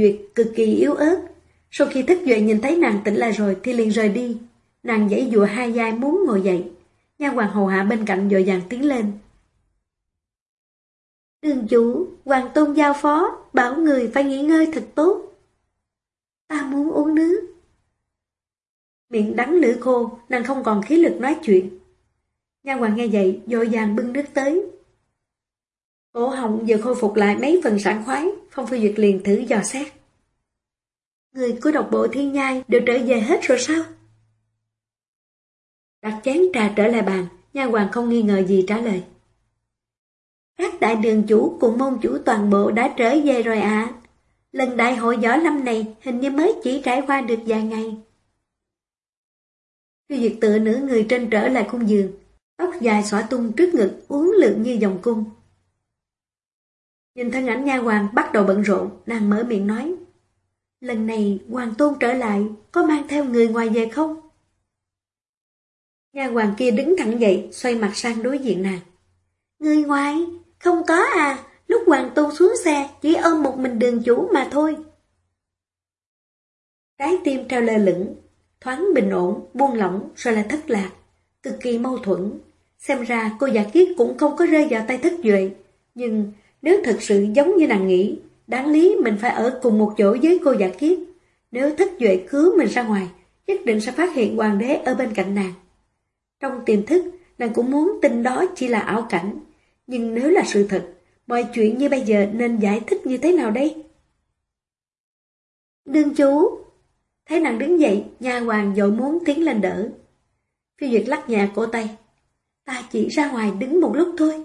Duyệt cực kỳ yếu ớt. Sau khi thức dậy nhìn thấy nàng tỉnh lại rồi thì liền rời đi. Nàng dãy dụa hai dai muốn ngồi dậy. Nha hoàng hầu hạ bên cạnh dội dàng tiến lên. Đường chủ, hoàng tôn giao phó, bảo người phải nghỉ ngơi thật tốt. Ta muốn uống nước. Miệng đắng lưỡi khô, nàng không còn khí lực nói chuyện. Nha hoàng nghe vậy, dội dàng bưng nước tới. Cổ họng vừa khôi phục lại mấy phần sảng khoái, Phong Phi Duyệt liền thử dò xét. Người của độc bộ thiên nhai đều trở về hết rồi sao? Đặt chén trà trở lại bàn, nha hoàng không nghi ngờ gì trả lời. Các đại đường chủ cùng môn chủ toàn bộ đã trở về rồi ạ. Lần đại hội võ lâm này hình như mới chỉ trải qua được vài ngày. tiêu diệt tựa nửa người trên trở lại cung giường, tóc dài xõa tung trước ngực uốn lượn như dòng cung. Nhìn thân ảnh nha hoàng bắt đầu bận rộn, nàng mở miệng nói. Lần này hoàng tôn trở lại, có mang theo người ngoài về không? nhà hoàng kia đứng thẳng dậy, xoay mặt sang đối diện nàng. Người ngoài? Không có à, lúc hoàng tôn xuống xe, chỉ ôm một mình đường chủ mà thôi. Trái tim treo lơ lửng, thoáng bình ổn, buông lỏng rồi lại thất lạc, cực kỳ mâu thuẫn. Xem ra cô giả kiết cũng không có rơi vào tay thất duệ, nhưng nếu thật sự giống như nàng nghĩ, đáng lý mình phải ở cùng một chỗ với cô giả kiếp Nếu thất duệ cứu mình ra ngoài, nhất định sẽ phát hiện hoàng đế ở bên cạnh nàng. Trong tiềm thức, nàng cũng muốn tin đó chỉ là ảo cảnh. Nhưng nếu là sự thật, mọi chuyện như bây giờ nên giải thích như thế nào đây? Đương chú! Thấy nàng đứng dậy, nhà hoàng dội muốn tiến lên đỡ. Phi Duyệt lắc nhà cổ tay. Ta chỉ ra ngoài đứng một lúc thôi.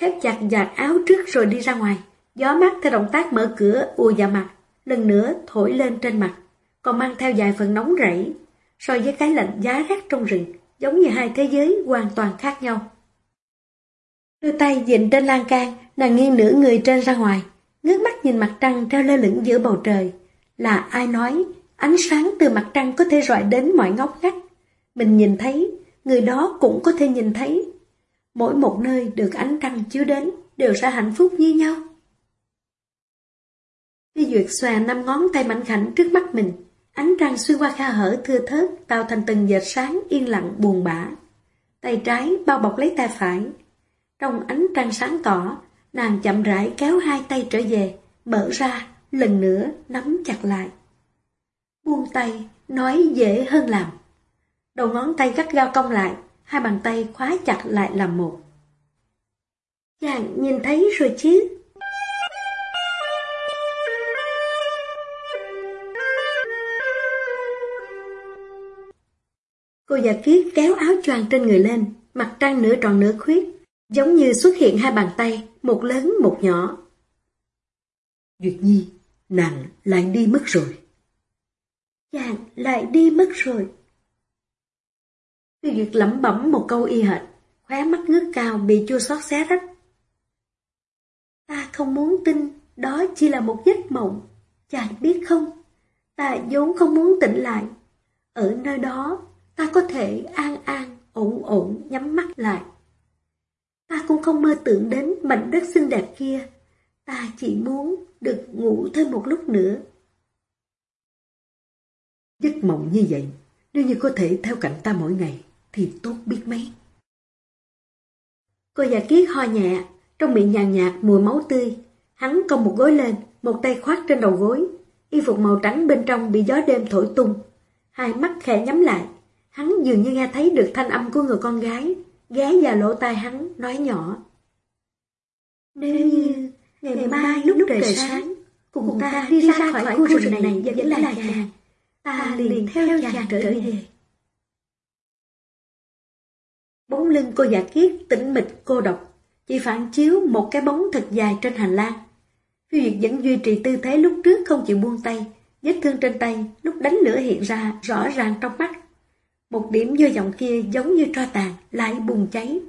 Khép chặt giặt áo trước rồi đi ra ngoài. Gió mát theo động tác mở cửa ùa vào mặt, lần nữa thổi lên trên mặt, còn mang theo vài phần nóng rẫy. So với cái lạnh giá rét trong rừng, giống như hai thế giới hoàn toàn khác nhau. Đưa tay dịnh trên lan can, nàng nghiêng nửa người trên ra ngoài, ngước mắt nhìn mặt trăng treo lơ lửng giữa bầu trời. Là ai nói, ánh sáng từ mặt trăng có thể rọi đến mọi ngóc ngách. Mình nhìn thấy, người đó cũng có thể nhìn thấy. Mỗi một nơi được ánh trăng chiếu đến đều sẽ hạnh phúc như nhau. Phi Duyệt xòe năm ngón tay mạnh khảnh trước mắt mình, ánh trăng xuyên qua khe hở thưa thớt tạo thành từng dệt sáng yên lặng buồn bã. Tay trái bao bọc lấy tay phải. Trong ánh trăng sáng tỏ, nàng chậm rãi kéo hai tay trở về, mở ra, lần nữa nắm chặt lại. Buông tay, nói dễ hơn làm. Đầu ngón tay gắt gao cong lại, hai bàn tay khóa chặt lại làm một. Chàng nhìn thấy rồi chứ? Cô già kiết kéo áo choàng trên người lên, mặt trăng nửa tròn nửa khuyết, giống như xuất hiện hai bàn tay, một lớn một nhỏ. Duyệt Nhi, nàng lại đi mất rồi. Chàng lại đi mất rồi. Tiêu Duyệt lẩm bẩm một câu y hệt, khóe mắt ngước cao bị chua xót xé rách. Ta không muốn tin, đó chỉ là một giấc mộng. Chàng biết không, ta vốn không muốn tỉnh lại. Ở nơi đó, ta có thể an an, ổn ổn nhắm mắt lại. Ta cũng không mơ tưởng đến mảnh đất xinh đẹp kia. Ta chỉ muốn được ngủ thêm một lúc nữa. Giấc mộng như vậy, nếu như có thể theo cạnh ta mỗi ngày, thì tốt biết mấy. Cô già kiết ho nhẹ, trong miệng nhàn nhạt mùi máu tươi. Hắn cong một gối lên, một tay khoác trên đầu gối. Y phục màu trắng bên trong bị gió đêm thổi tung. Hai mắt khẽ nhắm lại. Hắn dường như nghe thấy được thanh âm của người con gái, ghé vào lỗ tai hắn, nói nhỏ. Nếu như ngày mai lúc trời sáng, cùng ta đi ra khỏi khu rừng này vẫn là chàng, ta liền theo chàng trở về. Bóng lưng cô giả kiết tĩnh mịch cô độc, chỉ phản chiếu một cái bóng thật dài trên hành lang. Phi Duyệt vẫn duy trì tư thế lúc trước không chịu buông tay, vết thương trên tay lúc đánh lửa hiện ra rõ ràng trong mắt. Một điểm vô vọng kia giống như tro tàn, lại bùng cháy.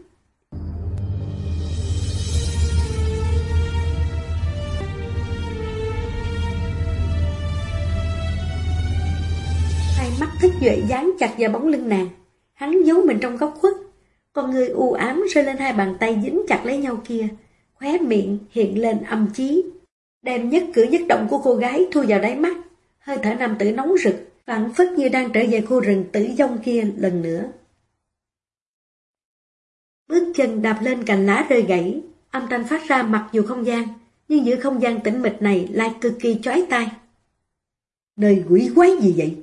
Hai mắt thức duệ dán chặt vào bóng lưng nàng. Hắn giấu mình trong góc khuất. Con người u ám rơi lên hai bàn tay dính chặt lấy nhau kia. Khóe miệng hiện lên âm chí. Đem nhất cử nhất động của cô gái thu vào đáy mắt. Hơi thở nam tử nóng rực, phản phất như đang trở về khu rừng tử vong kia lần nữa. Bước chân đạp lên cành lá rơi gãy, âm thanh phát ra mặc dù không gian, nhưng giữa không gian tĩnh mịch này lại cực kỳ chói tai. Nơi quỷ quái gì vậy?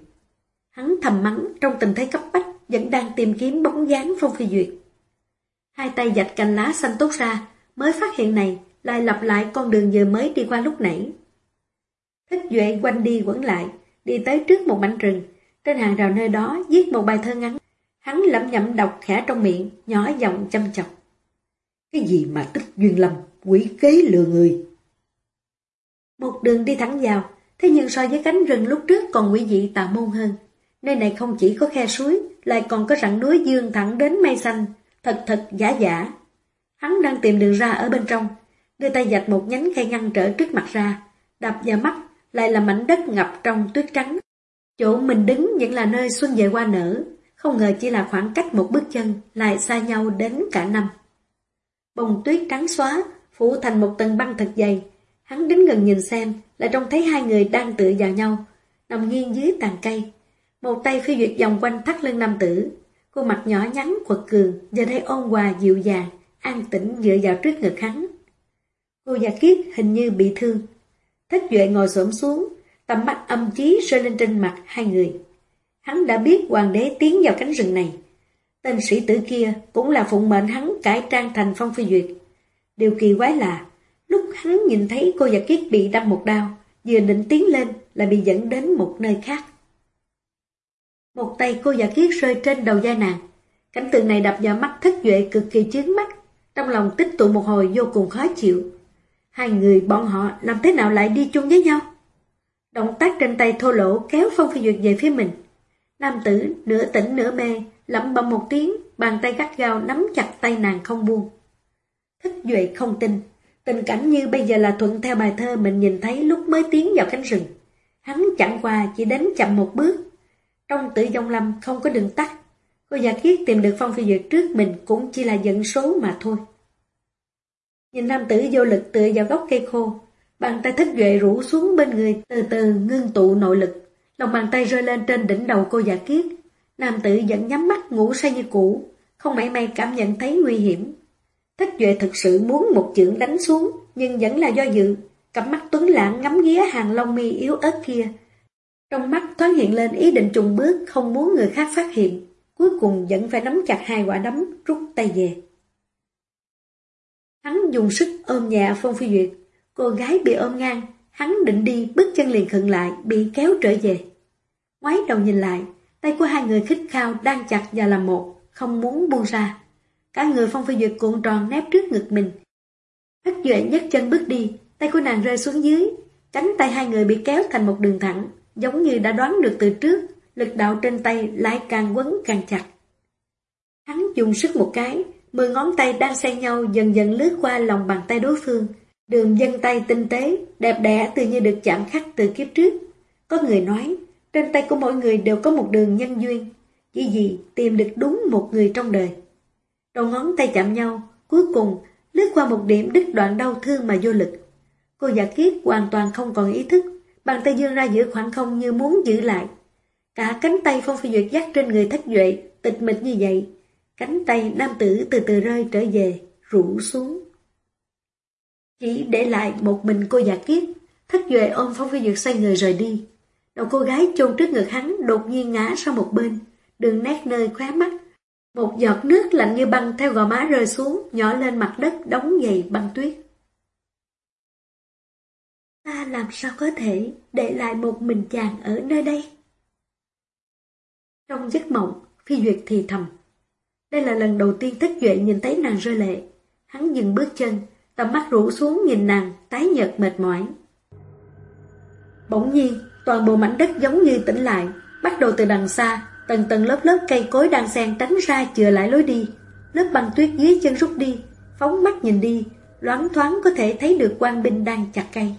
Hắn thầm mắng trong tình thế cấp bách, vẫn đang tìm kiếm bóng dáng Phong Phi Duyệt. Hai tay dạch cành lá xanh tốt ra, mới phát hiện này, lại lặp lại con đường vừa mới đi qua lúc nãy. Thích Duệ quanh đi quẩn lại, đi tới trước một mảnh rừng, trên hàng rào nơi đó viết một bài thơ ngắn. Hắn lẩm nhẩm đọc khẽ trong miệng, nhỏ giọng chăm chọc. Cái gì mà tích duyên lầm quỷ kế lừa người. Một đường đi thẳng vào, thế nhưng so với cánh rừng lúc trước còn quỷ dị tà môn hơn. Nơi này không chỉ có khe suối, lại còn có rặng núi dương thẳng đến mây xanh, thật thật giả giả. Hắn đang tìm đường ra ở bên trong, đưa tay dạch một nhánh cây ngăn trở trước mặt ra, đập vào mắt lại là mảnh đất ngập trong tuyết trắng. Chỗ mình đứng vẫn là nơi xuân về hoa nở, không ngờ chỉ là khoảng cách một bước chân, lại xa nhau đến cả năm. Bông tuyết trắng xóa, phủ thành một tầng băng thật dày. Hắn đến gần nhìn xem, lại trông thấy hai người đang tựa vào nhau, nằm nghiêng dưới tàn cây. Một tay phi duyệt vòng quanh thắt lưng nam tử, khuôn mặt nhỏ nhắn quật cường, giờ đây ôn hòa dịu dàng, an tĩnh dựa vào trước ngực hắn. Cô già kiết hình như bị thương, Thích Duệ ngồi xổm xuống, tầm mắt âm chí rơi lên trên mặt hai người. Hắn đã biết hoàng đế tiến vào cánh rừng này. Tên sĩ tử kia cũng là phụng mệnh hắn cải trang thành phong phi duyệt. Điều kỳ quái là, lúc hắn nhìn thấy cô già kiết bị đâm một đao, vừa định tiến lên là bị dẫn đến một nơi khác. Một tay cô giả kiết rơi trên đầu da nàng. Cảnh tượng này đập vào mắt thất duệ cực kỳ chướng mắt, trong lòng tích tụ một hồi vô cùng khó chịu. Hai người bọn họ làm thế nào lại đi chung với nhau? Động tác trên tay thô lỗ kéo Phong Phi Duyệt về phía mình. Nam tử nửa tỉnh nửa mê, lẩm bẩm một tiếng, bàn tay gắt gao nắm chặt tay nàng không buông. Thích Duệ không tin, tình cảnh như bây giờ là thuận theo bài thơ mình nhìn thấy lúc mới tiến vào cánh rừng. Hắn chẳng qua chỉ đến chậm một bước. Trong tử dông lâm không có đường tắt, cô giả kiết tìm được Phong Phi Duyệt trước mình cũng chỉ là dẫn số mà thôi. Nhìn nam tử vô lực tựa vào gốc cây khô, bàn tay thích duệ rủ xuống bên người từ từ ngưng tụ nội lực. Lòng bàn tay rơi lên trên đỉnh đầu cô giả kiết. Nam tử vẫn nhắm mắt ngủ say như cũ, không mảy may cảm nhận thấy nguy hiểm. Thích duệ thực sự muốn một chưởng đánh xuống, nhưng vẫn là do dự. Cặp mắt tuấn lãng ngắm nghía hàng lông mi yếu ớt kia. Trong mắt thoáng hiện lên ý định trùng bước, không muốn người khác phát hiện. Cuối cùng vẫn phải nắm chặt hai quả đấm, rút tay về. Hắn dùng sức ôm nhẹ Phong Phi Duyệt. Cô gái bị ôm ngang, hắn định đi, bước chân liền khựng lại, bị kéo trở về. Ngoái đầu nhìn lại, tay của hai người khích khao đang chặt và làm một, không muốn buông ra. Cả người Phong Phi Duyệt cuộn tròn nép trước ngực mình. Hất Duệ nhấc chân bước đi, tay của nàng rơi xuống dưới, cánh tay hai người bị kéo thành một đường thẳng, giống như đã đoán được từ trước, lực đạo trên tay lại càng quấn càng chặt. Hắn dùng sức một cái, Mười ngón tay đang xen nhau dần dần lướt qua lòng bàn tay đối phương. Đường dân tay tinh tế, đẹp đẽ tự như được chạm khắc từ kiếp trước. Có người nói, trên tay của mỗi người đều có một đường nhân duyên. Chỉ gì tìm được đúng một người trong đời. Đầu ngón tay chạm nhau, cuối cùng lướt qua một điểm đứt đoạn đau thương mà vô lực. Cô giả kiết hoàn toàn không còn ý thức, bàn tay dương ra giữa khoảng không như muốn giữ lại. Cả cánh tay Phong Phi Duyệt dắt trên người thất duệ, tịch mịch như vậy, Cánh tay nam tử từ từ rơi trở về, rủ xuống. Chỉ để lại một mình cô già kiết, thất duệ ôm Phong Phi Duyệt xoay người rời đi. Đầu cô gái chôn trước ngực hắn đột nhiên ngã sang một bên, đường nét nơi khóe mắt. Một giọt nước lạnh như băng theo gò má rơi xuống, nhỏ lên mặt đất đóng dày băng tuyết. Ta làm sao có thể để lại một mình chàng ở nơi đây? Trong giấc mộng, Phi Duyệt thì thầm. Đây là lần đầu tiên thức Duệ nhìn thấy nàng rơi lệ. Hắn dừng bước chân, tầm mắt rũ xuống nhìn nàng, tái nhợt mệt mỏi. Bỗng nhiên, toàn bộ mảnh đất giống như tỉnh lại, bắt đầu từ đằng xa, Tầng tầng lớp lớp cây cối đang xen tránh ra chừa lại lối đi. Lớp băng tuyết dưới chân rút đi, phóng mắt nhìn đi, loáng thoáng có thể thấy được quan binh đang chặt cây.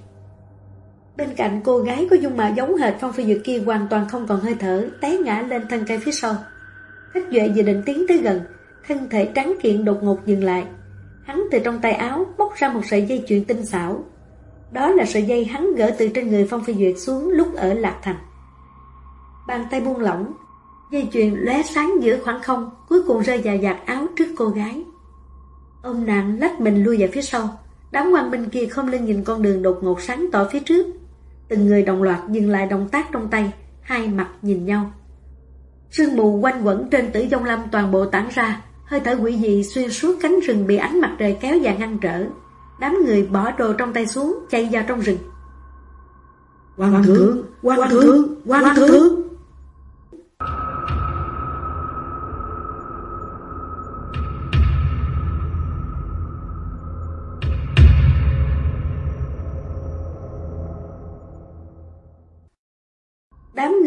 Bên cạnh cô gái có dung mạo giống hệt Phong Phi Duyệt kia hoàn toàn không còn hơi thở, té ngã lên thân cây phía sau. Thích Duệ vừa định tiến tới gần, thân thể trắng kiện đột ngột dừng lại. Hắn từ trong tay áo móc ra một sợi dây chuyền tinh xảo. Đó là sợi dây hắn gỡ từ trên người Phong Phi Duyệt xuống lúc ở Lạc Thành. Bàn tay buông lỏng, dây chuyền lóe sáng giữa khoảng không, cuối cùng rơi dài dạt áo trước cô gái. Ông nàng lách mình lui về phía sau, đám quan binh kia không lên nhìn con đường đột ngột sáng tỏ phía trước. Từng người đồng loạt dừng lại động tác trong tay, hai mặt nhìn nhau. Sương mù quanh quẩn trên tử dông lâm toàn bộ tản ra, hơi thở quỷ dị xuyên suốt cánh rừng bị ánh mặt trời kéo dài ngăn trở. Đám người bỏ đồ trong tay xuống, chạy vào trong rừng. Quan thượng, quan thượng, quan thượng.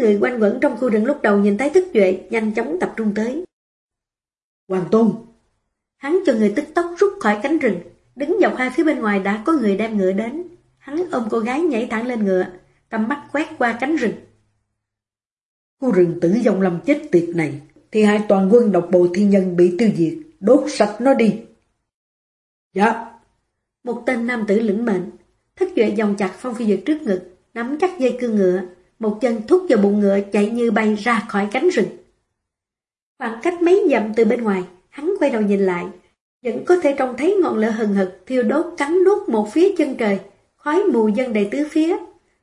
Người quanh quẩn trong khu rừng lúc đầu nhìn thấy thức duệ, nhanh chóng tập trung tới. Hoàng Tôn! Hắn cho người tức tốc rút khỏi cánh rừng, đứng dọc hai phía bên ngoài đã có người đem ngựa đến. Hắn ôm cô gái nhảy thẳng lên ngựa, tầm mắt quét qua cánh rừng. Khu rừng tử dòng lâm chết tiệt này, thì hai toàn quân độc bộ thiên nhân bị tiêu diệt, đốt sạch nó đi. Dạ. Một tên nam tử lĩnh mệnh, thất duệ dòng chặt phong phi duyệt trước ngực, nắm chắc dây cương ngựa, một chân thúc vào bụng ngựa chạy như bay ra khỏi cánh rừng. Khoảng cách mấy dặm từ bên ngoài, hắn quay đầu nhìn lại, vẫn có thể trông thấy ngọn lửa hừng hực thiêu đốt cắn đốt một phía chân trời, khói mù dân đầy tứ phía,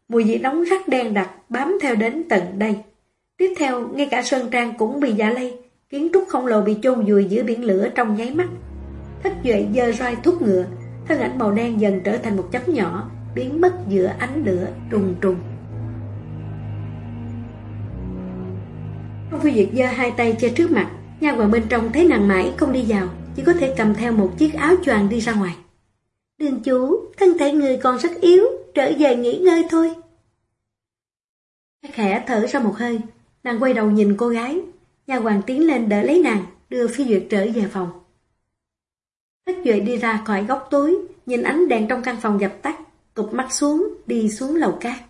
mùi vị nóng rắc đen đặc bám theo đến tận đây. Tiếp theo, ngay cả Sơn Trang cũng bị giả lây, kiến trúc không lồ bị chôn vùi giữa biển lửa trong nháy mắt. Thất Duệ dơ roi thúc ngựa, thân ảnh màu đen dần trở thành một chấm nhỏ, biến mất giữa ánh lửa trùng trùng. Phong Phi Duyệt giơ hai tay che trước mặt, nha hoàng bên trong thấy nàng mãi không đi vào, chỉ có thể cầm theo một chiếc áo choàng đi ra ngoài. Đường chú, thân thể người còn rất yếu, trở về nghỉ ngơi thôi. Khẽ thở ra một hơi, nàng quay đầu nhìn cô gái, nha hoàng tiến lên đỡ lấy nàng, đưa Phi Duyệt trở về phòng. Thất Duệ đi ra khỏi góc tối, nhìn ánh đèn trong căn phòng dập tắt, cụp mắt xuống, đi xuống lầu cát.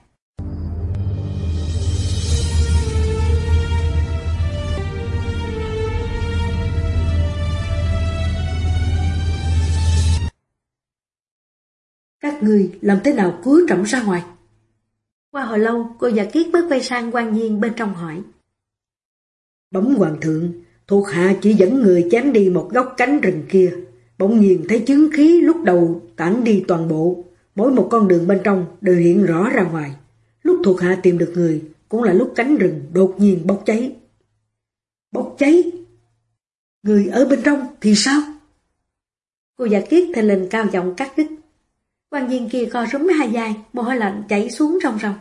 Các người làm thế nào cứu trọng ra ngoài? Qua hồi lâu, cô giả kiết bước quay sang quan nhiên bên trong hỏi. Bóng hoàng thượng, thuộc hạ chỉ dẫn người chém đi một góc cánh rừng kia. Bỗng nhiên thấy chứng khí lúc đầu tản đi toàn bộ, mỗi một con đường bên trong đều hiện rõ ra ngoài. Lúc thuộc hạ tìm được người, cũng là lúc cánh rừng đột nhiên bốc cháy. Bốc cháy? Người ở bên trong thì sao? Cô giả kiết thề lên cao giọng cắt đứt. Quan viên kia co rúm hai vai, mồ hôi lạnh chảy xuống ròng ròng.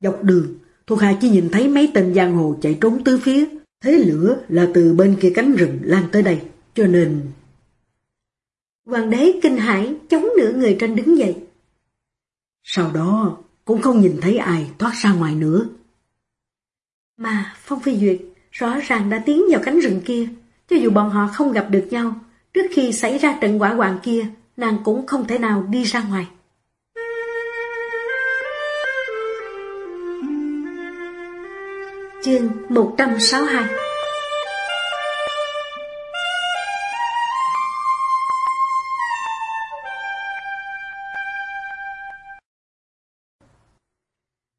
Dọc đường, thuộc hạ chỉ nhìn thấy mấy tên giang hồ chạy trốn tứ phía. Thế lửa là từ bên kia cánh rừng lan tới đây, cho nên... Hoàng đế kinh hãi chống nửa người trên đứng dậy. Sau đó cũng không nhìn thấy ai thoát ra ngoài nữa. Mà Phong Phi Duyệt rõ ràng đã tiến vào cánh rừng kia, cho dù bọn họ không gặp được nhau, trước khi xảy ra trận quả hoàng kia, nàng cũng không thể nào đi ra ngoài. Chương 162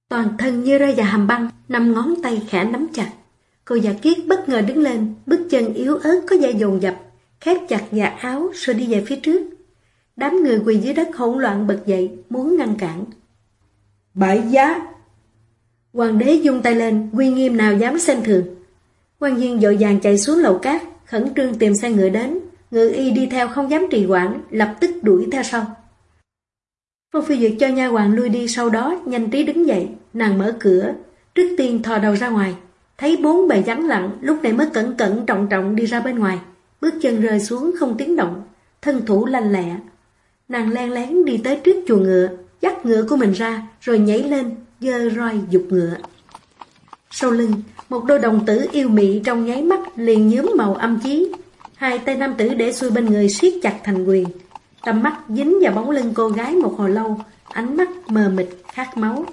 Toàn thân như rơi vào hàm băng, năm ngón tay khẽ nắm chặt. Cô giả kiết bất ngờ đứng lên, bước chân yếu ớt có da dồn dập, khép chặt giặt áo rồi đi về phía trước. Đám người quỳ dưới đất hỗn loạn bật dậy, muốn ngăn cản. Bại giá! Hoàng đế dung tay lên, quy nghiêm nào dám xem thường. Quan viên dội vàng chạy xuống lầu cát, khẩn trương tìm xe ngựa đến. Ngự y đi theo không dám trì quản, lập tức đuổi theo sau. Phong Phi Duyệt cho nha hoàng lui đi sau đó nhanh trí đứng dậy, nàng mở cửa, trước tiên thò đầu ra ngoài, thấy bốn bề vắng lặng, lúc này mới cẩn cẩn trọng trọng đi ra bên ngoài, bước chân rơi xuống không tiếng động, thân thủ lanh lẹ, Nàng len lén đi tới trước chuồng ngựa, dắt ngựa của mình ra, rồi nhảy lên, dơ roi dục ngựa. Sau lưng, một đôi đồng tử yêu mị trong nháy mắt liền nhớm màu âm chí. Hai tay nam tử để xuôi bên người siết chặt thành quyền. Tầm mắt dính vào bóng lưng cô gái một hồi lâu, ánh mắt mờ mịt, khát máu.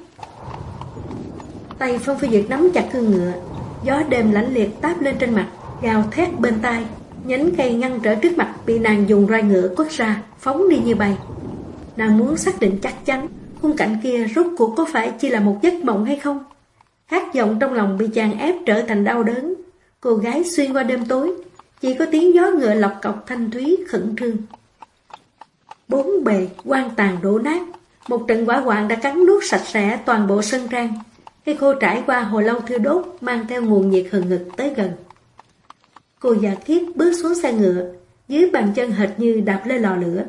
Tay Phong Phi Duyệt nắm chặt cương ngựa, gió đêm lãnh liệt táp lên trên mặt, gào thét bên tai, nhánh cây ngăn trở trước mặt bị nàng dùng roi ngựa quất ra, phóng đi như bay. Nàng muốn xác định chắc chắn khung cảnh kia rốt cuộc có phải chỉ là một giấc mộng hay không? Hát giọng trong lòng bị chàng ép trở thành đau đớn. Cô gái xuyên qua đêm tối, chỉ có tiếng gió ngựa lọc cọc thanh thúy khẩn trương. Bốn bề quan tàn đổ nát, một trận quả hoạn đã cắn nuốt sạch sẽ toàn bộ sân trang. Cây khô trải qua hồi lâu thiêu đốt mang theo nguồn nhiệt hừng ngực tới gần. Cô già kiếp bước xuống xe ngựa, dưới bàn chân hệt như đạp lên lò lửa.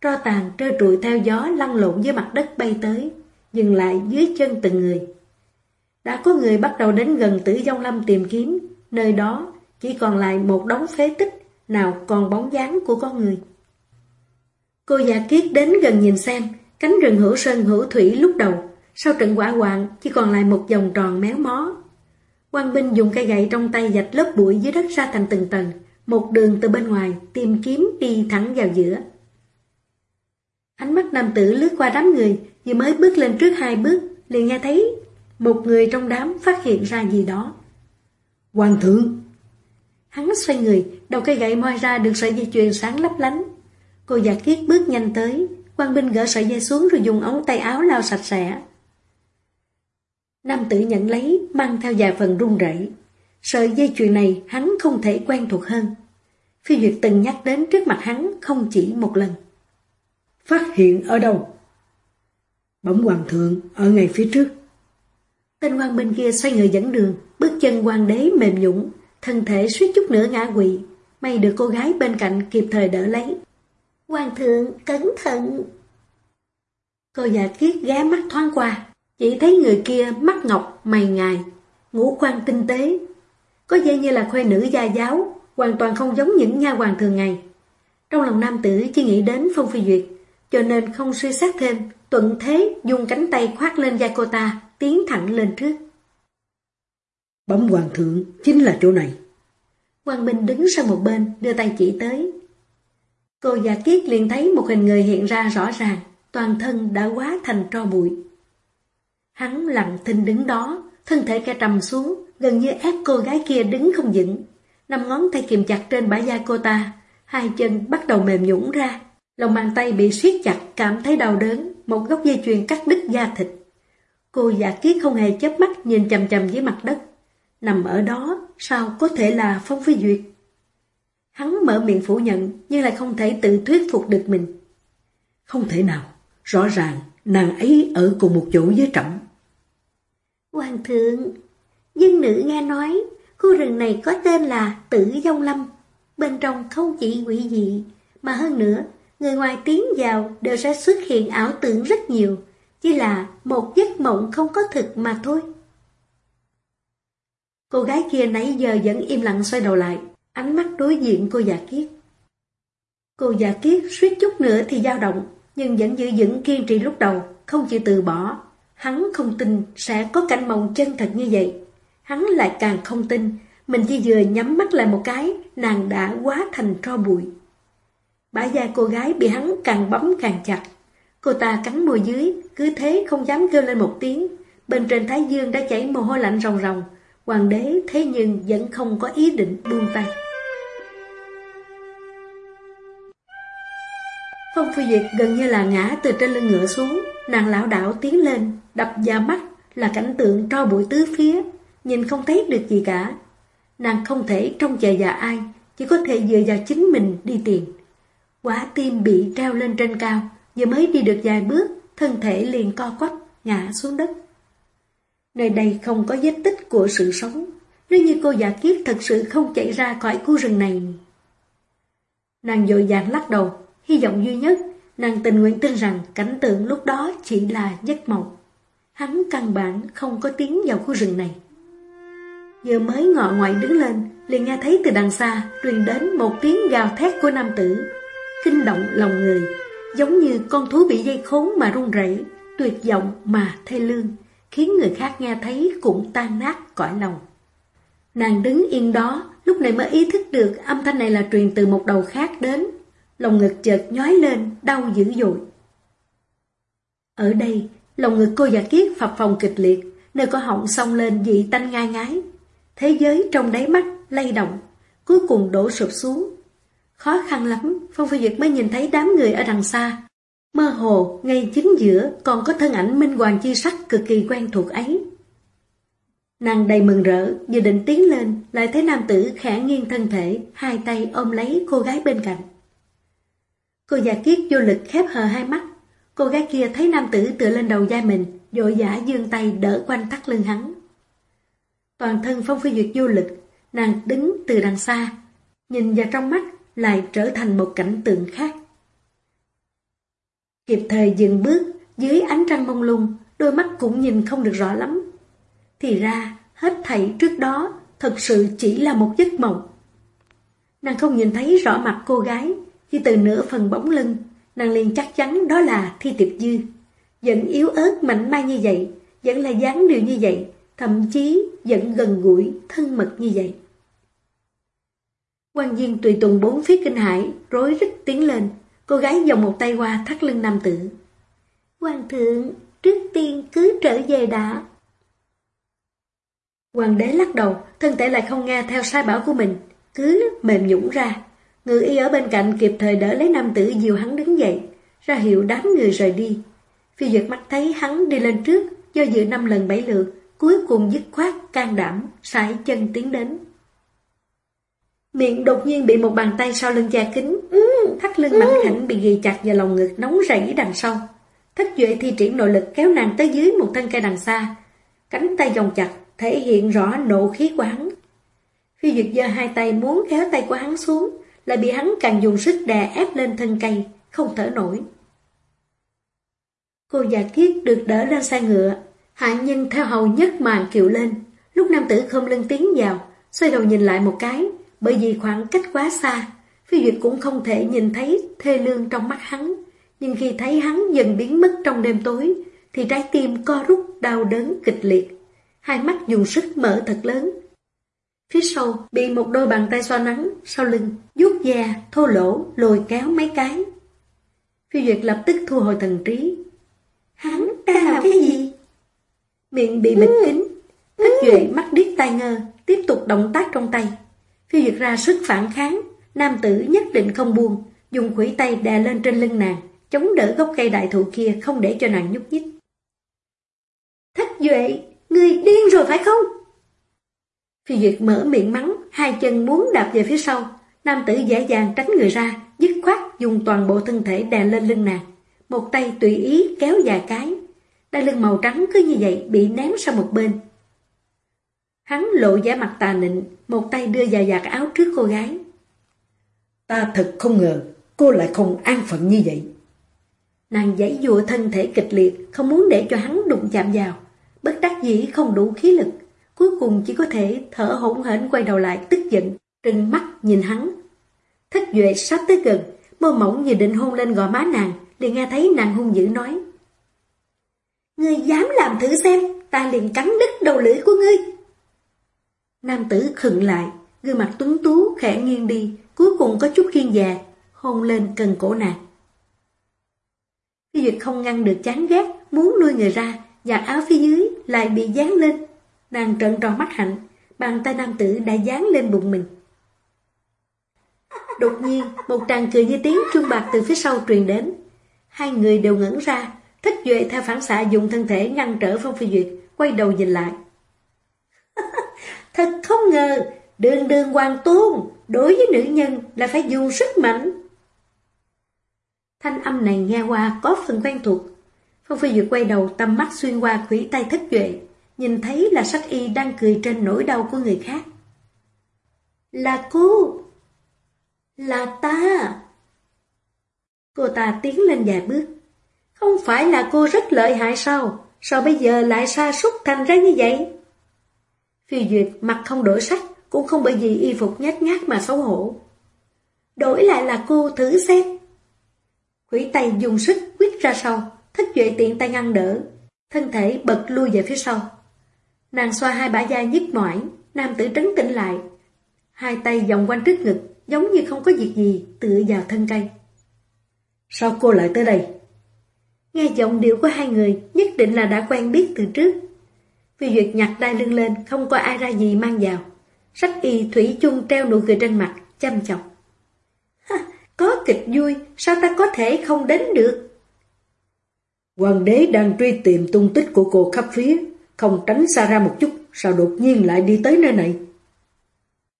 Tro tàn trơ trụi theo gió lăn lộn dưới mặt đất bay tới, dừng lại dưới chân từng người. Đã có người bắt đầu đến gần tử dông lâm tìm kiếm, nơi đó chỉ còn lại một đống phế tích, nào còn bóng dáng của con người. Cô già kiết đến gần nhìn xem, cánh rừng hữu sơn hữu thủy lúc đầu, sau trận quả hoạn chỉ còn lại một vòng tròn méo mó. Quan binh dùng cây gậy trong tay dạch lớp bụi dưới đất ra thành từng tầng, một đường từ bên ngoài tìm kiếm đi thẳng vào giữa. Ánh mắt nam tử lướt qua đám người, vừa mới bước lên trước hai bước, liền nghe thấy một người trong đám phát hiện ra gì đó. Hoàng thượng! Hắn xoay người, đầu cây gậy moi ra được sợi dây chuyền sáng lấp lánh. Cô giả kiết bước nhanh tới, quan binh gỡ sợi dây xuống rồi dùng ống tay áo lao sạch sẽ. Nam tử nhận lấy, mang theo vài phần run rẩy. Sợi dây chuyền này hắn không thể quen thuộc hơn. Phi Duyệt từng nhắc đến trước mặt hắn không chỉ một lần. Phát hiện ở đâu? Bỗng hoàng thượng ở ngay phía trước. Tên quan bên kia xoay người dẫn đường, bước chân hoàng đế mềm nhũng, thân thể suýt chút nữa ngã quỵ, may được cô gái bên cạnh kịp thời đỡ lấy. Hoàng thượng, cẩn thận! Cô già kiết ghé mắt thoáng qua, chỉ thấy người kia mắt ngọc, mày ngài, ngũ quan tinh tế. Có vẻ như là khoe nữ gia giáo, hoàn toàn không giống những nha hoàng thường ngày. Trong lòng nam tử chỉ nghĩ đến Phong Phi Duyệt, cho nên không suy xét thêm, tuận thế dùng cánh tay khoát lên vai cô ta, tiến thẳng lên trước. Bấm hoàng thượng chính là chỗ này. Hoàng Minh đứng sang một bên, đưa tay chỉ tới. Cô già kiết liền thấy một hình người hiện ra rõ ràng, toàn thân đã quá thành tro bụi. Hắn lặng thinh đứng đó, thân thể ca trầm xuống, gần như ép cô gái kia đứng không vững. Năm ngón tay kìm chặt trên bả vai cô ta, hai chân bắt đầu mềm nhũn ra. Lòng bàn tay bị siết chặt, cảm thấy đau đớn, một góc dây chuyền cắt đứt da thịt. Cô giả kiết không hề chớp mắt nhìn chầm chầm dưới mặt đất. Nằm ở đó, sao có thể là Phong Phi Duyệt? Hắn mở miệng phủ nhận, nhưng lại không thể tự thuyết phục được mình. Không thể nào, rõ ràng nàng ấy ở cùng một chỗ với trọng Hoàng thượng, dân nữ nghe nói, khu rừng này có tên là Tử Dông Lâm. Bên trong không chỉ quỷ dị, mà hơn nữa người ngoài tiến vào đều sẽ xuất hiện ảo tưởng rất nhiều, chỉ là một giấc mộng không có thực mà thôi. Cô gái kia nãy giờ vẫn im lặng xoay đầu lại, ánh mắt đối diện cô già kiết. Cô già kiết suýt chút nữa thì dao động, nhưng vẫn giữ vững kiên trì lúc đầu, không chịu từ bỏ. Hắn không tin sẽ có cảnh mộng chân thật như vậy. Hắn lại càng không tin, mình chỉ vừa nhắm mắt lại một cái, nàng đã quá thành tro bụi. Bả da cô gái bị hắn càng bấm càng chặt. Cô ta cắn môi dưới, cứ thế không dám kêu lên một tiếng. Bên trên thái dương đã chảy mồ hôi lạnh ròng ròng. Hoàng đế thế nhưng vẫn không có ý định buông tay. Phong Phi Duyệt gần như là ngã từ trên lưng ngựa xuống, nàng lão đảo tiến lên, đập vào mắt là cảnh tượng tro bụi tứ phía, nhìn không thấy được gì cả. Nàng không thể trông chờ vào ai, chỉ có thể dựa vào chính mình đi tìm. Quả tim bị treo lên trên cao, vừa mới đi được vài bước, thân thể liền co quắp, ngã xuống đất. Nơi đây không có vết tích của sự sống, nếu như cô giả kiết thật sự không chạy ra khỏi khu rừng này. Nàng dội dàng lắc đầu, hy vọng duy nhất, nàng tình nguyện tin rằng cảnh tượng lúc đó chỉ là giấc mộng. Hắn căn bản không có tiếng vào khu rừng này. Giờ mới ngọ ngoại đứng lên, liền nghe thấy từ đằng xa truyền đến một tiếng gào thét của nam tử kinh động lòng người, giống như con thú bị dây khốn mà run rẩy, tuyệt vọng mà thê lương, khiến người khác nghe thấy cũng tan nát cõi lòng. Nàng đứng yên đó, lúc này mới ý thức được âm thanh này là truyền từ một đầu khác đến. Lòng ngực chợt nhói lên, đau dữ dội. Ở đây, lòng ngực cô giả kiết phập phòng kịch liệt, nơi có họng sông lên dị tanh ngai ngái. Thế giới trong đáy mắt, lay động, cuối cùng đổ sụp xuống. Khó khăn lắm, Phong Phi Duyệt mới nhìn thấy đám người ở đằng xa. Mơ hồ, ngay chính giữa còn có thân ảnh minh hoàng chi sắc cực kỳ quen thuộc ấy. Nàng đầy mừng rỡ, vừa định tiến lên, lại thấy nam tử khẽ nghiêng thân thể, hai tay ôm lấy cô gái bên cạnh. Cô già kiết vô lực khép hờ hai mắt, cô gái kia thấy nam tử tựa lên đầu vai mình, dội giả dương tay đỡ quanh thắt lưng hắn. Toàn thân Phong Phi Duyệt vô lực, nàng đứng từ đằng xa, nhìn vào trong mắt lại trở thành một cảnh tượng khác. Kịp thời dừng bước, dưới ánh trăng mông lung, đôi mắt cũng nhìn không được rõ lắm. Thì ra, hết thảy trước đó thật sự chỉ là một giấc mộng. Nàng không nhìn thấy rõ mặt cô gái, chỉ từ nửa phần bóng lưng, nàng liền chắc chắn đó là Thi Tiệp Dư. Vẫn yếu ớt mạnh mai như vậy, vẫn là dáng điều như vậy, thậm chí vẫn gần gũi, thân mật như vậy. quan viên tùy tùng bốn phía kinh hải, rối rít tiến lên, cô gái dòng một tay qua thắt lưng nam tử. Hoàng thượng, trước tiên cứ trở về đã. Hoàng đế lắc đầu, thân thể lại không nghe theo sai bảo của mình, cứ mềm nhũng ra. Người y ở bên cạnh kịp thời đỡ lấy nam tử dìu hắn đứng dậy, ra hiệu đám người rời đi. Phi Duyệt mắt thấy hắn đi lên trước, do dự năm lần bảy lượt, cuối cùng dứt khoát, can đảm, sải chân tiến đến. Miệng đột nhiên bị một bàn tay sau lưng che kính, ừ, thắt lưng mảnh khảnh bị ghi chặt vào lòng ngực nóng rảy đằng sau. Thất duệ thi triển nội lực kéo nàng tới dưới một thân cây đằng xa. Cánh tay vòng chặt, thể hiện rõ nộ khí của hắn. Phi Duyệt giơ hai tay muốn kéo tay của hắn xuống, lại bị hắn càng dùng sức đè ép lên thân cây, không thở nổi. Cô già kiết được đỡ lên xe ngựa, hạ nhân theo hầu nhất màn kiệu lên. Lúc nam tử không lưng tiến vào, xoay đầu nhìn lại một cái, bởi vì khoảng cách quá xa, Phi Duyệt cũng không thể nhìn thấy thê lương trong mắt hắn. Nhưng khi thấy hắn dần biến mất trong đêm tối, thì trái tim co rút đau đớn kịch liệt. Hai mắt dùng sức mở thật lớn. Phía sau bị một đôi bàn tay xoa nắng, sau lưng, vuốt da, thô lỗ, lồi kéo mấy cái. Phi Duyệt lập tức thu hồi thần trí. Hắn ta làm cái gì? Miệng bị bịt kín, Thất Duệ mắt điếc tai ngơ, tiếp tục động tác trong tay. Phi Duyệt ra sức phản kháng, nam tử nhất định không buông, dùng quỷ tay đè lên trên lưng nàng, chống đỡ gốc cây đại thụ kia không để cho nàng nhúc nhích. Thất Duệ, người điên rồi phải không? Phi Duyệt mở miệng mắng, hai chân muốn đạp về phía sau. Nam tử dễ dàng tránh người ra, dứt khoát dùng toàn bộ thân thể đè lên lưng nàng. Một tay tùy ý kéo dài cái. Đai lưng màu trắng cứ như vậy bị ném sang một bên. Hắn lộ giá mặt tà nịnh, một tay đưa vào giặt áo trước cô gái. Ta thật không ngờ, cô lại không an phận như vậy. Nàng giãy dụa thân thể kịch liệt, không muốn để cho hắn đụng chạm vào. Bất đắc dĩ không đủ khí lực, cuối cùng chỉ có thể thở hổn hển quay đầu lại tức giận, trừng mắt nhìn hắn. Thất Duệ sắp tới gần, mơ mỏng như định hôn lên gò má nàng, liền nghe thấy nàng hung dữ nói. Ngươi dám làm thử xem, ta liền cắn đứt đầu lưỡi của ngươi. Nam tử khựng lại, gương mặt tuấn tú khẽ nghiêng đi, cuối cùng có chút khiên già, hôn lên cần cổ nàng. Phi Duyệt không ngăn được chán ghét, muốn nuôi người ra, và áo phía dưới lại bị dán lên. Nàng trợn tròn mắt hạnh, bàn tay nam tử đã dán lên bụng mình. Đột nhiên, một tràng cười như tiếng chuông bạc từ phía sau truyền đến. Hai người đều ngẩn ra, thích duệ theo phản xạ dùng thân thể ngăn trở Phong Phi Duyệt, quay đầu nhìn lại. Thật không ngờ, đường đường hoàng tôn, đối với nữ nhân là phải dùng sức mạnh. Thanh âm này nghe qua có phần quen thuộc. Phong Phi Duyệt quay đầu tầm mắt xuyên qua quỷ tay thích duệ, nhìn thấy là sách y đang cười trên nỗi đau của người khác. Là cô! Là ta! Cô ta tiến lên vài bước. Không phải là cô rất lợi hại sao? Sao bây giờ lại sa sút thành ra như vậy? Phi Duyệt mặt không đổi sắc, cũng không bởi vì y phục nhát nhát mà xấu hổ. Đổi lại là cô thử xem. Quỷ tay dùng sức quyết ra sau, thất duệ tiện tay ngăn đỡ. Thân thể bật lui về phía sau. Nàng xoa hai bả vai nhức mỏi, nam tử trấn tĩnh lại. Hai tay vòng quanh trước ngực, giống như không có việc gì, tựa vào thân cây. Sao cô lại tới đây? Nghe giọng điệu của hai người, nhất định là đã quen biết từ trước. Phi Duyệt nhặt đai lưng lên, không có ai ra gì mang vào. Sách y thủy chung treo nụ cười trên mặt, chăm chọc. có kịch vui, sao ta có thể không đến được? Hoàng đế đang truy tìm tung tích của cô khắp phía, không tránh xa ra một chút, sao đột nhiên lại đi tới nơi này?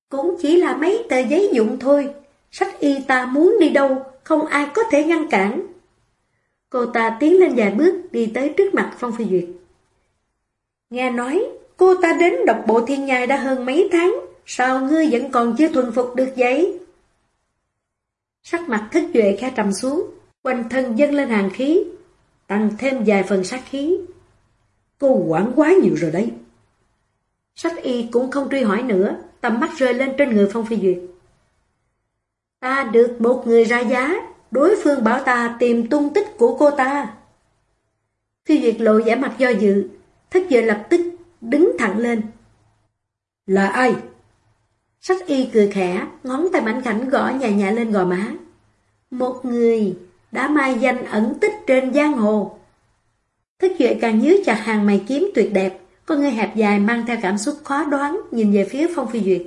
Cũng chỉ là mấy tờ giấy dụng thôi, sách y ta muốn đi đâu, không ai có thể ngăn cản. Cô ta tiến lên vài bước, đi tới trước mặt Phong Phi Duyệt. Nghe nói, cô ta đến độc bộ thiên nhai đã hơn mấy tháng, sao ngươi vẫn còn chưa thuần phục được giấy? Sắc mặt thức duệ khẽ trầm xuống, quanh thân dâng lên hàng khí, tăng thêm vài phần sát khí. Cô quản quá nhiều rồi đấy. Sách y cũng không truy hỏi nữa, tầm mắt rơi lên trên người Phong Phi Duyệt. Ta được một người ra giá, đối phương bảo ta tìm tung tích của cô ta. Phi Duyệt lộ vẻ mặt do dự, thức vừa lập tức đứng thẳng lên. Là ai? Sách y cười khẽ, ngón tay mảnh khảnh gõ nhẹ nhẹ lên gò má. Một người đã mai danh ẩn tích trên giang hồ. Thức Duệ càng nhớ chặt hàng mày kiếm tuyệt đẹp, con người hẹp dài mang theo cảm xúc khó đoán nhìn về phía Phong Phi Duyệt.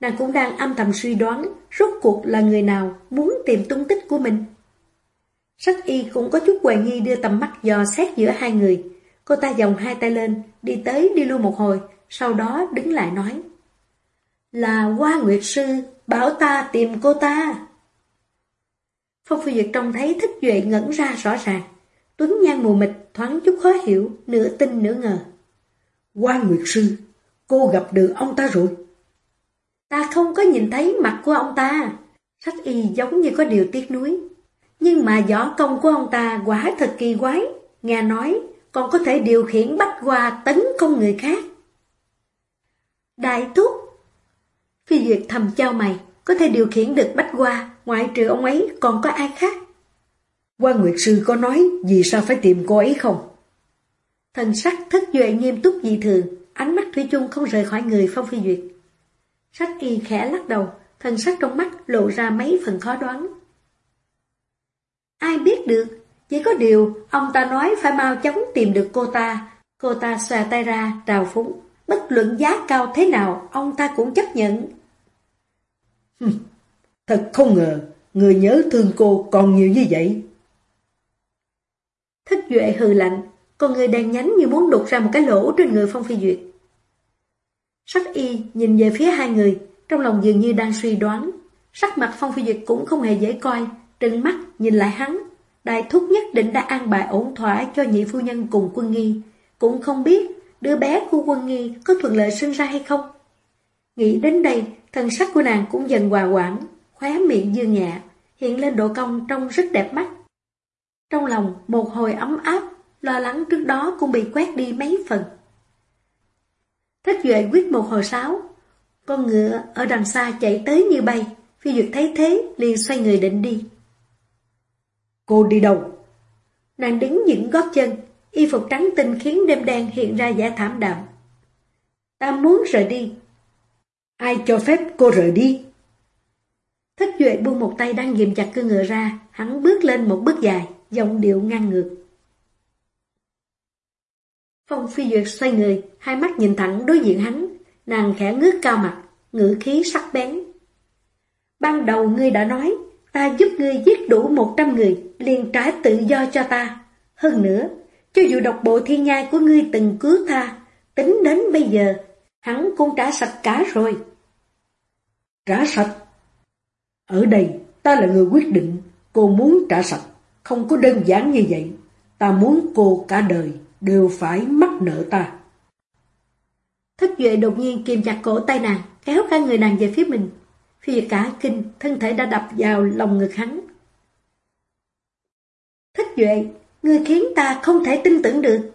Nàng cũng đang âm thầm suy đoán rốt cuộc là người nào muốn tìm tung tích của mình. Sách y cũng có chút hoài nghi đưa tầm mắt dò xét giữa hai người. Cô ta dòng hai tay lên, đi tới đi lui một hồi, sau đó đứng lại nói. Là Hoa Nguyệt Sư, bảo ta tìm cô ta. Phong Phi Duyệt trông thấy thích duệ ngẩn ra rõ ràng. Tuấn nhan mù mịt, thoáng chút khó hiểu, nửa tin nửa ngờ. Hoa Nguyệt Sư, cô gặp được ông ta rồi. Ta không có nhìn thấy mặt của ông ta. Sách y giống như có điều tiếc nuối. Nhưng mà võ công của ông ta quả thật kỳ quái. Nghe nói còn có thể điều khiển bách hoa tấn công người khác. Đại thúc Phi Duyệt thầm trao mày, có thể điều khiển được bách hoa, ngoại trừ ông ấy còn có ai khác. Quan Nguyệt Sư có nói vì sao phải tìm cô ấy không? Thần sắc thất duệ nghiêm túc dị thường, ánh mắt Thủy chung không rời khỏi người Phong Phi Duyệt. Sách y khẽ lắc đầu, thần sắc trong mắt lộ ra mấy phần khó đoán. Ai biết được, chỉ có điều ông ta nói phải mau chóng tìm được cô ta. Cô ta xòe tay ra, trào phúng. Bất luận giá cao thế nào, ông ta cũng chấp nhận. Thật không ngờ, người nhớ thương cô còn nhiều như vậy. Thích Duệ hừ lạnh, con người đang nhánh như muốn đục ra một cái lỗ trên người Phong Phi Duyệt. Sắc y nhìn về phía hai người, trong lòng dường như đang suy đoán. Sắc mặt Phong Phi Duyệt cũng không hề dễ coi, trừng mắt nhìn lại hắn. Đại thúc nhất định đã an bài ổn thỏa cho nhị phu nhân cùng quân nghi. Cũng không biết đứa bé của quân nghi có thuận lợi sinh ra hay không. Nghĩ đến đây, thần sắc của nàng cũng dần hòa quảng, khóe miệng dương nhẹ, hiện lên độ cong trông rất đẹp mắt. Trong lòng một hồi ấm áp, lo lắng trước đó cũng bị quét đi mấy phần. Thích Duệ quyết một hồi sáo, con ngựa ở đằng xa chạy tới như bay, phi duyệt thấy thế liền xoay người định đi. Cô đi đâu? Nàng đứng những gót chân, y phục trắng tinh khiến đêm đen hiện ra vẻ thảm đạm. Ta muốn rời đi. Ai cho phép cô rời đi? Thất Duệ buông một tay đang ghim chặt cương ngựa ra, hắn bước lên một bước dài, giọng điệu ngang ngược. Phong Phi Duyệt xoay người, hai mắt nhìn thẳng đối diện hắn, nàng khẽ ngước cao mặt, ngữ khí sắc bén. Ban đầu ngươi đã nói, ta giúp ngươi giết đủ một trăm người, liền trả tự do cho ta. Hơn nữa, cho dù độc bộ thiên nhai của ngươi từng cứu tha, tính đến bây giờ, hắn cũng trả sạch cả rồi. Trả sạch? Ở đây, ta là người quyết định, cô muốn trả sạch, không có đơn giản như vậy. Ta muốn cô cả đời đều phải mắc nợ ta. Thất Duệ đột nhiên kìm chặt cổ tay nàng, kéo cả người nàng về phía mình. Phi cả kinh, thân thể đã đập vào lòng ngực hắn. Thất Duệ, Ngươi khiến ta không thể tin tưởng được.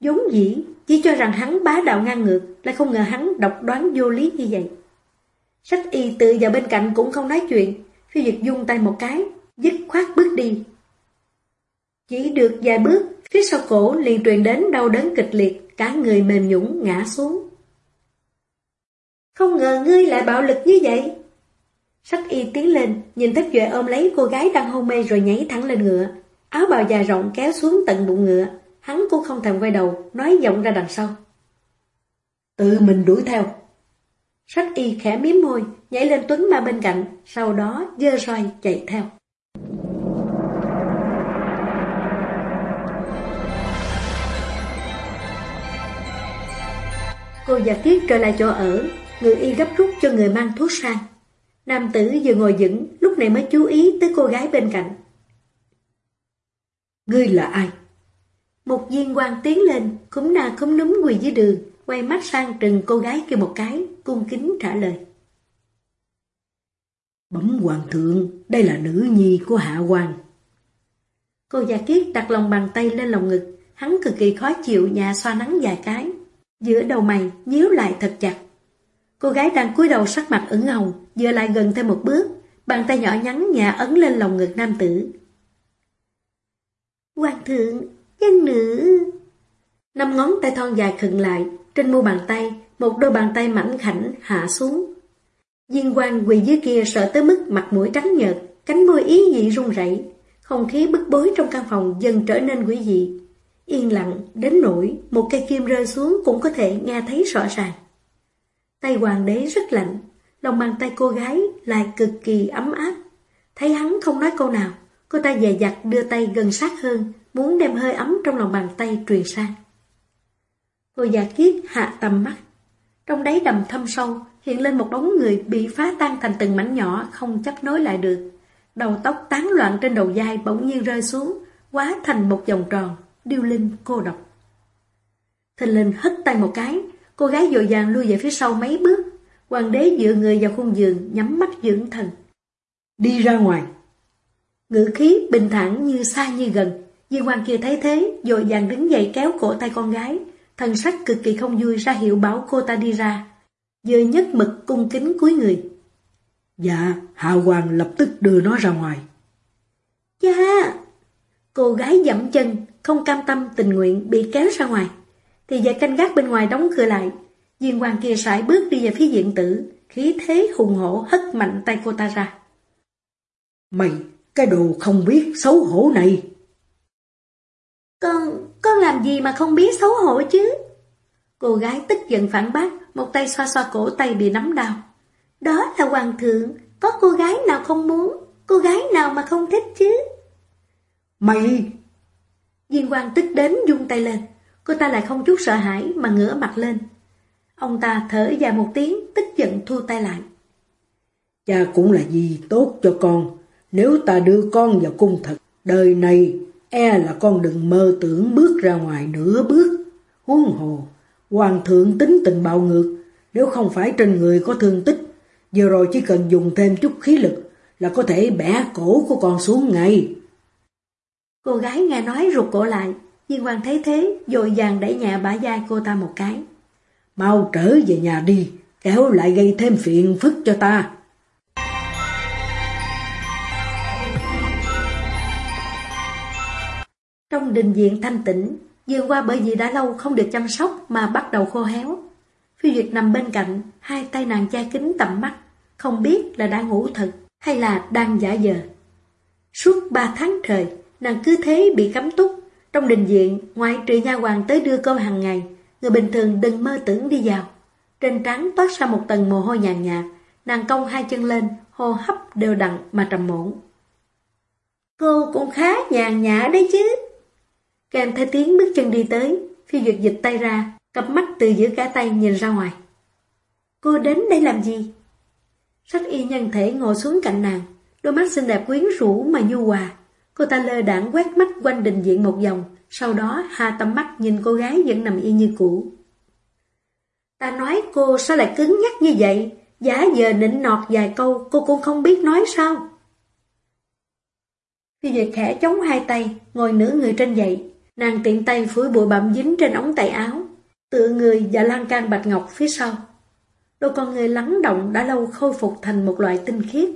giống dĩ, chỉ cho rằng hắn bá đạo ngang ngược, lại không ngờ hắn độc đoán vô lý như vậy. Sách y tự vào bên cạnh cũng không nói chuyện, phi duyệt dung tay một cái, dứt khoát bước đi. Chỉ được vài bước, phía sau cổ liền truyền đến đau đớn kịch liệt, cả người mềm nhũng ngã xuống. Không ngờ ngươi lại bạo lực như vậy. Sách y tiến lên, nhìn Thích Duệ ôm lấy cô gái đang hôn mê rồi nhảy thẳng lên ngựa. Áo bào dài rộng kéo xuống tận bụng ngựa, hắn cũng không thèm quay đầu, nói giọng ra đằng sau. Tự mình đuổi theo. Sách y khẽ miếm môi, nhảy lên tuấn ma bên cạnh, sau đó dơ roi chạy theo. Cô giả kiết trở lại chỗ ở, người y gấp rút cho người mang thuốc sang. Nam tử vừa ngồi vững, lúc này mới chú ý tới cô gái bên cạnh. Ngươi là ai? Một viên quan tiến lên, cúm na cúm núm quỳ dưới đường, quay mắt sang trừng cô gái kia một cái, cung kính trả lời. Bấm hoàng thượng, đây là nữ nhi của hạ hoàng. Cô già kiết đặt lòng bàn tay lên lòng ngực, hắn cực kỳ khó chịu nhà xoa nắng vài cái. Giữa đầu mày nhíu lại thật chặt. Cô gái đang cúi đầu sắc mặt ửng hồng, vừa lại gần thêm một bước, bàn tay nhỏ nhắn nhà ấn lên lòng ngực nam tử. Hoàng thượng, dân nữ... Năm ngón tay thon dài khựng lại, trên mu bàn tay, một đôi bàn tay mảnh khảnh hạ xuống. Diên quang quỳ dưới kia sợ tới mức mặt mũi trắng nhợt, cánh môi ý dị run rẩy, không khí bức bối trong căn phòng dần trở nên quỷ dị. Yên lặng, đến nỗi một cây kim rơi xuống cũng có thể nghe thấy rõ ràng. Tay hoàng đế rất lạnh, lòng bàn tay cô gái lại cực kỳ ấm áp. Thấy hắn không nói câu nào, cô ta dè dặt đưa tay gần sát hơn, muốn đem hơi ấm trong lòng bàn tay truyền sang. Cô già kiết hạ tầm mắt. Trong đáy đầm thâm sâu, hiện lên một bóng người bị phá tan thành từng mảnh nhỏ không chấp nối lại được. Đầu tóc tán loạn trên đầu dai bỗng nhiên rơi xuống, quá thành một vòng tròn, điêu linh cô độc. Thình linh hất tay một cái, cô gái dội vàng lui về phía sau mấy bước. Hoàng đế dựa người vào khung giường, nhắm mắt dưỡng thần. Đi ra ngoài. Ngữ khí bình thản như xa như gần. Viên hoàng kia thấy thế, dội vàng đứng dậy kéo cổ tay con gái. Thần sắc cực kỳ không vui ra hiệu bảo cô ta đi ra. Vừa nhất mực cung kính cuối người. Dạ, Hạ Hoàng lập tức đưa nó ra ngoài. Dạ. Cô gái dậm chân, không cam tâm tình nguyện bị kéo ra ngoài. Thì giờ canh gác bên ngoài đóng cửa lại. Viên hoàng kia sải bước đi về phía diện tử, khí thế hùng hổ hất mạnh tay cô ta ra. Mày, cái đồ không biết xấu hổ này. Con, con làm gì mà không biết xấu hổ chứ? Cô gái tức giận phản bác, một tay xoa xoa cổ tay bị nắm đau. Đó là hoàng thượng, có cô gái nào không muốn, cô gái nào mà không thích chứ? Mày! Diên quang tức đến dung tay lên, cô ta lại không chút sợ hãi mà ngửa mặt lên. Ông ta thở dài một tiếng, tức giận thu tay lại. Cha cũng là gì tốt cho con, nếu ta đưa con vào cung thật, đời này e là con đừng mơ tưởng bước ra ngoài nửa bước. Huống hồ, hoàng thượng tính tình bạo ngược, nếu không phải trên người có thương tích, vừa rồi chỉ cần dùng thêm chút khí lực là có thể bẻ cổ của con xuống ngay. Cô gái nghe nói rụt cổ lại, Diên Hoàng thấy thế, dội vàng đẩy nhẹ bả vai cô ta một cái. Mau trở về nhà đi, kéo lại gây thêm phiền phức cho ta. Trong đình diện thanh tĩnh, dường qua bởi vì đã lâu không được chăm sóc mà bắt đầu khô héo. Phi Duyệt nằm bên cạnh, hai tay nàng che kính tầm mắt, không biết là đang ngủ thật hay là đang giả giờ. Suốt ba tháng trời, nàng cứ thế bị cấm túc. Trong đình diện, ngoại trừ nha hoàng tới đưa cơm hàng ngày, người bình thường đừng mơ tưởng đi vào. Trên trán toát ra một tầng mồ hôi nhàn nhạt, nàng cong hai chân lên, hô hấp đều đặn mà trầm muộn. Cô cũng khá nhàn nhã đấy chứ. Kèm theo tiếng bước chân đi tới, phi duyệt dịch tay ra, cặp mắt từ giữa cả tay nhìn ra ngoài. Cô đến đây làm gì? Sách y nhân thể ngồi xuống cạnh nàng, đôi mắt xinh đẹp quyến rũ mà nhu hòa. Cô ta lơ đảng quét mắt quanh đình diện một vòng, sau đó hai tầm mắt nhìn cô gái vẫn nằm yên như cũ. Ta nói cô sao lại cứng nhắc như vậy? Giả giờ nịnh nọt vài câu, cô cũng không biết nói sao? Phi Duyệt khẽ chống hai tay, ngồi nửa người trên dậy. Nàng tiện tay phủi bụi bặm dính trên ống tay áo, tựa người và lan can bạch ngọc phía sau. Đôi con người lắng động đã lâu khôi phục thành một loại tinh khiết.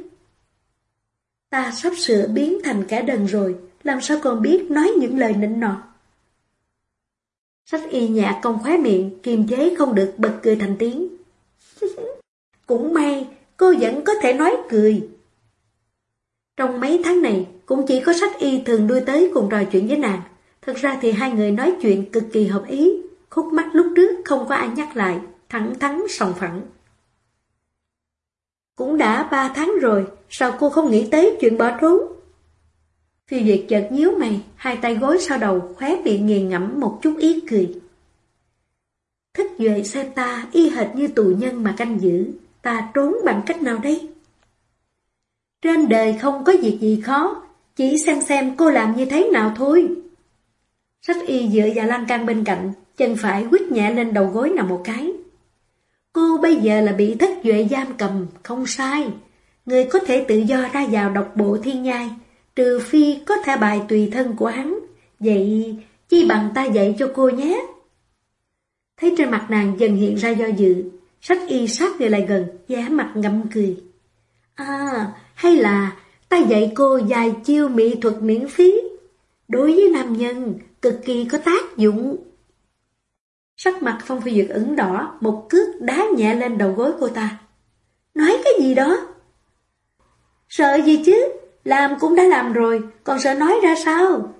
Ta sắp sửa biến thành cả đần rồi, làm sao còn biết nói những lời nịnh nọt. Sách y nhạc công khóe miệng, kiềm chế không được bật cười thành tiếng. Cũng may, cô vẫn có thể nói cười. Trong mấy tháng này, cũng chỉ có sách y thường đuôi tới cùng trò chuyện với nàng. Thật ra thì hai người nói chuyện cực kỳ hợp ý, khúc mắt lúc trước không có ai nhắc lại, thẳng thắn sòng phẳng. Cũng đã ba tháng rồi, sao cô không nghĩ tới chuyện bỏ trốn? Phi Duyệt chợt nhíu mày, hai tay gối sau đầu, khóe miệng nghiền ngẫm một chút ý cười. Thích Duệ xem ta y hệt như tù nhân mà canh giữ, ta trốn bằng cách nào đây? Trên đời không có việc gì khó, chỉ xem xem cô làm như thế nào thôi. Sách y dựa vào lan can bên cạnh, chân phải quýt nhẹ lên đầu gối nằm một cái. Cô bây giờ là bị thất duệ giam cầm, không sai. Người có thể tự do ra vào độc bộ thiên nhai, trừ phi có thể bài tùy thân của hắn. Vậy chi bằng ta dạy cho cô nhé. Thấy trên mặt nàng dần hiện ra do dự, sách y sát người lại gần, giá mặt ngậm cười. À, hay là ta dạy cô vài chiêu mỹ thuật miễn phí. Đối với nam nhân, cực kỳ có tác dụng. Sắc mặt Phong Phi Duyệt ửng đỏ, một cước đá nhẹ lên đầu gối cô ta. Nói cái gì đó? Sợ gì chứ? Làm cũng đã làm rồi, còn sợ nói ra sao?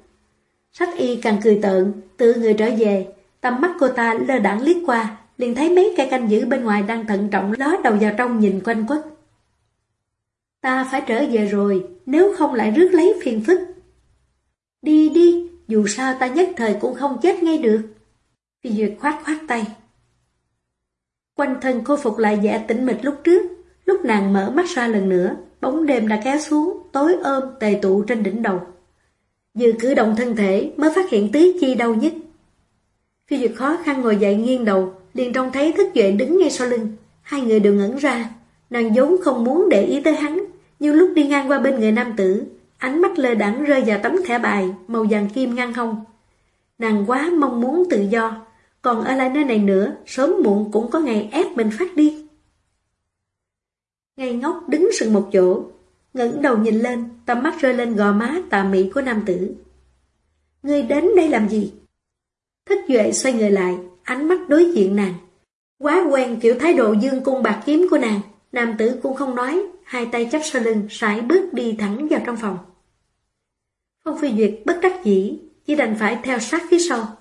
Sách y càng cười tợn, tự người trở về, tầm mắt cô ta lơ đãng liếc qua, liền thấy mấy cây canh giữ bên ngoài đang thận trọng ló đầu vào trong nhìn quanh quất. Ta phải trở về rồi, nếu không lại rước lấy phiền phức. Đi đi, dù sao ta nhất thời cũng không chết ngay được. Phi Duyệt khoát khoát tay. Quanh thân khôi phục lại vẻ tĩnh mịch lúc trước, lúc nàng mở mắt ra lần nữa, bóng đêm đã kéo xuống, tối ôm tề tụ trên đỉnh đầu. Dư cử động thân thể mới phát hiện tí chi đau nhất. Phi Duyệt khó khăn ngồi dậy nghiêng đầu, liền trông thấy thức duệ đứng ngay sau lưng. Hai người đều ngẩn ra, nàng vốn không muốn để ý tới hắn, nhưng lúc đi ngang qua bên người nam tử, ánh mắt lơ đẳng rơi vào tấm thẻ bài màu vàng kim ngang hông. Nàng quá mong muốn tự do, còn ở lại nơi này nữa, sớm muộn cũng có ngày ép mình phát điên Ngay ngốc đứng sừng một chỗ, ngẩng đầu nhìn lên, tầm mắt rơi lên gò má tà mị của nam tử. Ngươi đến đây làm gì? Thích Duệ xoay người lại, ánh mắt đối diện nàng. Quá quen kiểu thái độ dương cung bạc kiếm của nàng, nam tử cũng không nói, hai tay chắp sau lưng, sải bước đi thẳng vào trong phòng. Phong Phi Duyệt bất đắc dĩ, chỉ đành phải theo sát phía sau.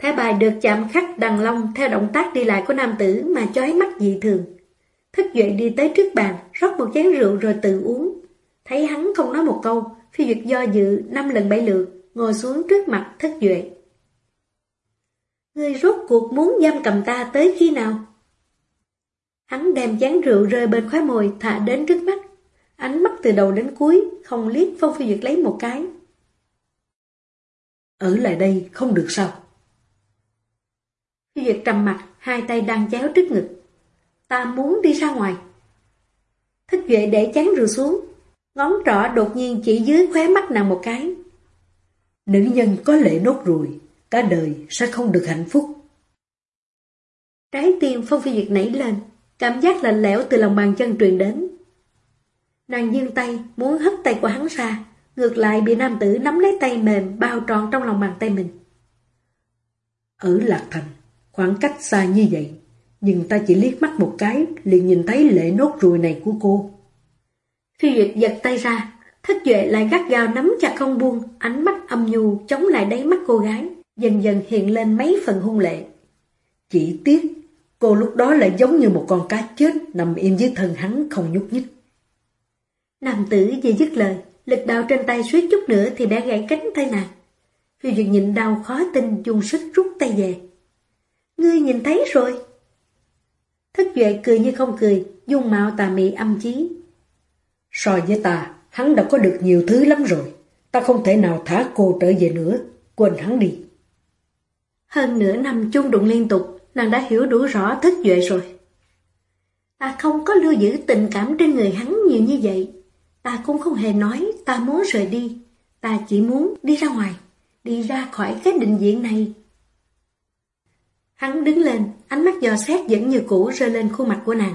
Thẻ bài được chạm khắc đằng long theo động tác đi lại của nam tử mà chói mắt dị thường. Thức Duệ đi tới trước bàn, rót một chén rượu rồi tự uống. Thấy hắn không nói một câu, Phi Duyệt do dự năm lần bảy lượt, ngồi xuống trước mặt Thức Duệ. Ngươi rốt cuộc muốn giam cầm ta tới khi nào? Hắn đem chén rượu rơi bên khóe môi thả đến trước mắt. Ánh mắt từ đầu đến cuối, không liếc Phong Phi Duyệt lấy một cái. Ở lại đây không được sao? Duyệt trầm mặt, hai tay đang chéo trước ngực. Ta muốn đi ra ngoài. Thích Duệ để chán rượu xuống, ngón trỏ đột nhiên chỉ dưới khóe mắt nàng một cái. Nữ nhân có lệ nốt ruồi, cả đời sẽ không được hạnh phúc. Trái tim Phong Phi Duyệt nảy lên, cảm giác lạnh lẽo từ lòng bàn chân truyền đến. Nàng dương tay, muốn hất tay của hắn ra, ngược lại bị nam tử nắm lấy tay mềm bao tròn trong lòng bàn tay mình. Ở Lạc Thành, khoảng cách xa như vậy, nhưng ta chỉ liếc mắt một cái liền nhìn thấy lệ nốt ruồi này của cô. Phi Duyệt giật tay ra, thất duệ lại gắt gao nắm chặt không buông, ánh mắt âm nhu chống lại đáy mắt cô gái, dần dần hiện lên mấy phần hung lệ. Chỉ tiếc, cô lúc đó lại giống như một con cá chết nằm im dưới thân hắn không nhúc nhích. Nam tử vừa dứt lời, lực đạo trên tay suýt chút nữa thì đã gãy cánh tay nàng. Phi Duyệt nhịn đau khó tin dùng sức rút tay về. Ngươi nhìn thấy rồi. Thức Duệ cười như không cười, dung mạo tà mị âm chí. So với ta, hắn đã có được nhiều thứ lắm rồi. Ta không thể nào thả cô trở về nữa, quên hắn đi. Hơn nửa năm chung đụng liên tục, nàng đã hiểu đủ rõ Thức Duệ rồi. Ta không có lưu giữ tình cảm trên người hắn nhiều như vậy. Ta cũng không hề nói ta muốn rời đi. Ta chỉ muốn đi ra ngoài, đi ra khỏi cái định diện này. Hắn đứng lên, ánh mắt dò xét vẫn như cũ rơi lên khuôn mặt của nàng.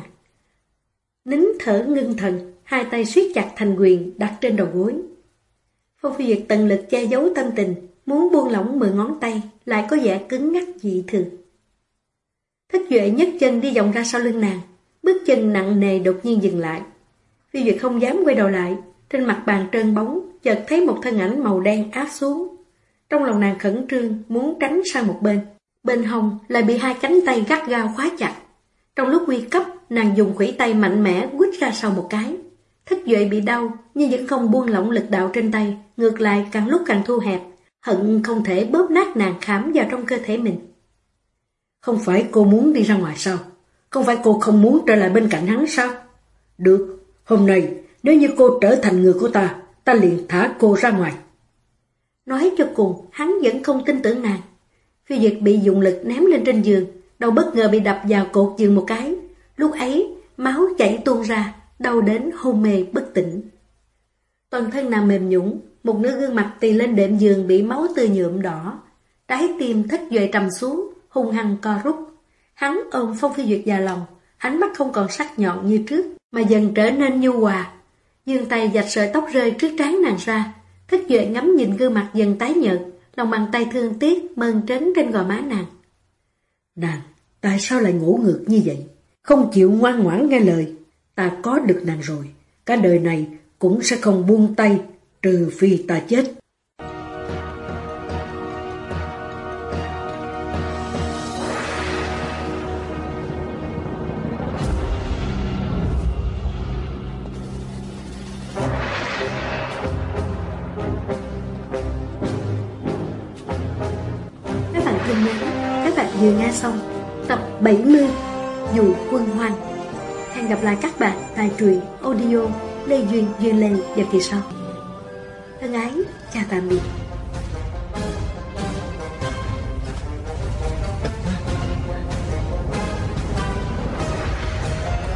Nín thở ngưng thần, hai tay siết chặt thành quyền đặt trên đầu gối. Phong Phi Duyệt tận lực che giấu tâm tình, muốn buông lỏng mười ngón tay, lại có vẻ cứng ngắc dị thường. Thất Duệ nhấc chân đi vòng ra sau lưng nàng, bước chân nặng nề đột nhiên dừng lại. Phi Duyệt không dám quay đầu lại, trên mặt bàn trơn bóng, chợt thấy một thân ảnh màu đen áp xuống. Trong lòng nàng khẩn trương, muốn tránh sang một bên. Bên hồng lại bị hai cánh tay gắt gao khóa chặt. Trong lúc nguy cấp, nàng dùng khủy tay mạnh mẽ quýt ra sau một cái. thức Duệ bị đau, nhưng vẫn không buông lỏng lực đạo trên tay, ngược lại càng lúc càng thu hẹp, hận không thể bóp nát nàng khám vào trong cơ thể mình. Không phải cô muốn đi ra ngoài sao? Không phải cô không muốn trở lại bên cạnh hắn sao? Được, hôm nay nếu như cô trở thành người của ta, ta liền thả cô ra ngoài. Nói cho cùng, hắn vẫn không tin tưởng nàng. Phi Duyệt bị dùng lực ném lên trên giường, đầu bất ngờ bị đập vào cột giường một cái. Lúc ấy, máu chảy tuôn ra, đau đến hôn mê bất tỉnh. Toàn thân nằm mềm nhũng, một nửa gương mặt tì lên đệm giường bị máu tươi nhuộm đỏ. Trái tim thất duệ trầm xuống, hung hăng co rút. Hắn ôm Phong Phi Duyệt vào lòng, ánh mắt không còn sắc nhọn như trước, mà dần trở nên nhu hòa. Dương tay dạch sợi tóc rơi trước trán nàng ra, thất duệ ngắm nhìn gương mặt dần tái nhợt, lòng bàn tay thương tiếc mơn trấn trên gò má nàng. Nàng, tại sao lại ngủ ngược như vậy? Không chịu ngoan ngoãn nghe lời. Ta có được nàng rồi, cả đời này cũng sẽ không buông tay, trừ phi ta chết. 70 Dù quân hoang. Hẹn gặp lại các bạn tại truyện audio Lê Duyên Duyên Lê và kỳ sau. Thân ái, chào tạm biệt.